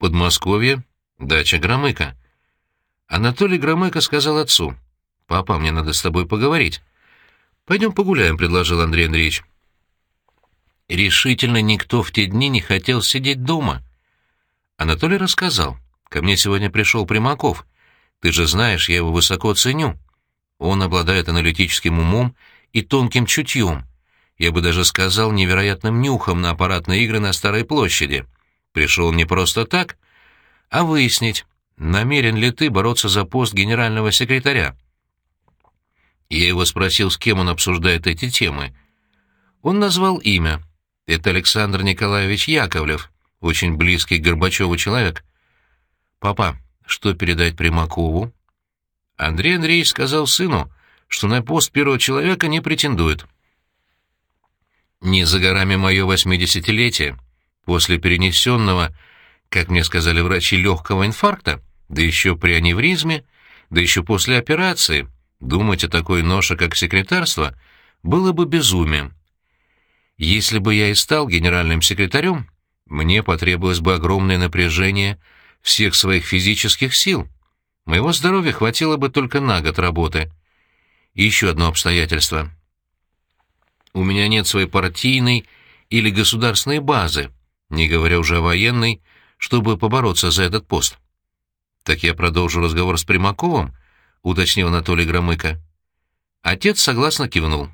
Подмосковье, дача Громыка. Анатолий Громыко сказал отцу, «Папа, мне надо с тобой поговорить». «Пойдем погуляем», — предложил Андрей Андреевич. Решительно никто в те дни не хотел сидеть дома. Анатолий рассказал. «Ко мне сегодня пришел Примаков. Ты же знаешь, я его высоко ценю. Он обладает аналитическим умом и тонким чутьем. Я бы даже сказал, невероятным нюхом на аппаратные игры на Старой площади. Пришел не просто так, а выяснить, намерен ли ты бороться за пост генерального секретаря. Я его спросил, с кем он обсуждает эти темы. Он назвал имя. Это Александр Николаевич Яковлев, очень близкий к Горбачеву человек. «Папа, что передать Примакову?» Андрей Андреевич сказал сыну, что на пост первого человека не претендует. «Не за горами мое восьмидесятилетие. После перенесенного, как мне сказали врачи, легкого инфаркта, да еще при аневризме, да еще после операции, думать о такой ноше, как секретарство, было бы безумием. Если бы я и стал генеральным секретарем, мне потребовалось бы огромное напряжение всех своих физических сил. Моего здоровья хватило бы только на год работы. И еще одно обстоятельство. У меня нет своей партийной или государственной базы, не говоря уже о военной, чтобы побороться за этот пост. «Так я продолжу разговор с Примаковым?» — уточнил Анатолий Громыко. Отец согласно кивнул.